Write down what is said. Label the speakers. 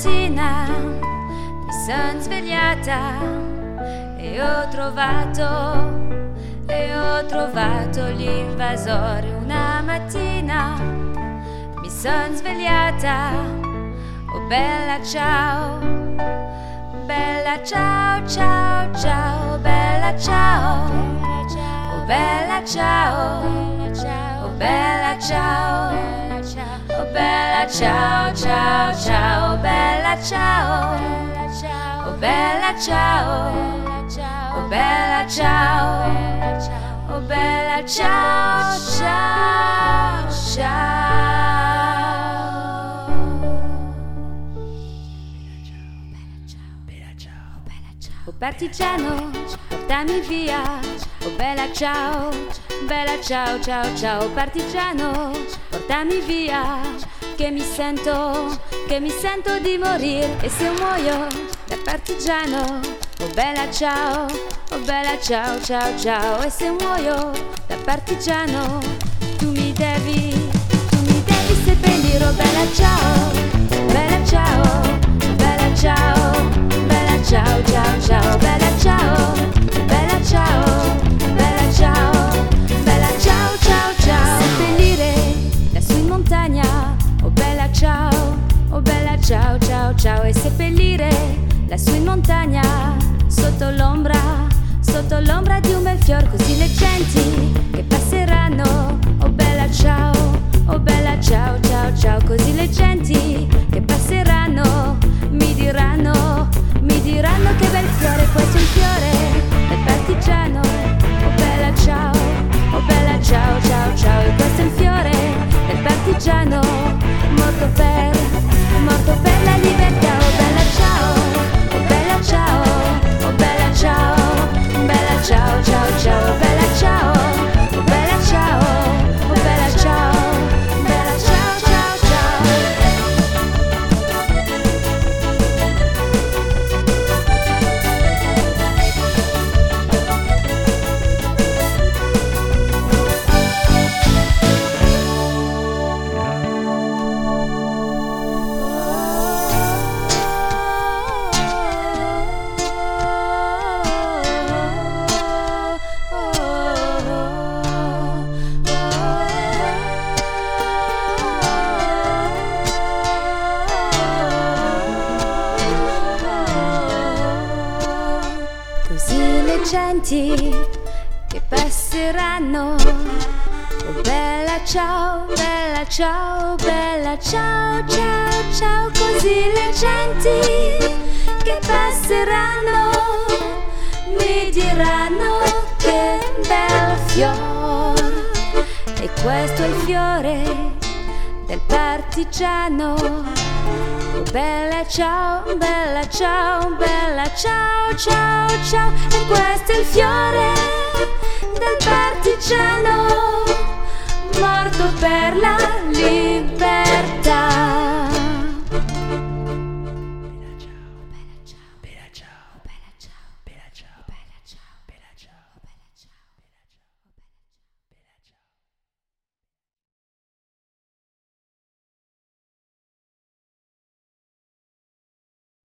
Speaker 1: mattina mi sono svegliata e ho trovato, e ho trovato l'invasore una mattina. Mi sono svegliata, oh bella ciao, bella ciao, ciao, ciao, bella ciao, oh bella ciao, oh bella ciao bella ciao ciao ciao, bella ciao, oh bella ciao. Oh bella ciao, oh bella ciao, ciao, ciao. Oh partigiano, portami via. Oh bella ciao, bella ciao, ciao, ciao. Partigiano, portami via. Che mi sento, che mi sento di morire. E se muoio da partigiano, oh bella ciao, oh bella ciao, ciao, ciao. E se muoio da partigiano, tu mi devi, tu mi devi seppellire. Oh bella ciao, ciao. E seppellire lassù in montagna, sotto l'ombra, sotto l'ombra di un bel fior, così le genti che passeranno, oh bella ciao, oh bella ciao, ciao, ciao, così le genti Genti che passeranno. Oh bella ciao, bella ciao, bella ciao, ciao, ciao Così le genti che passeranno Mi diranno che bel fiore E questo è il fiore del partigiano Bella ciao, bella ciao, bella ciao, ciao, ciao. E questo è il fiore del partigiano.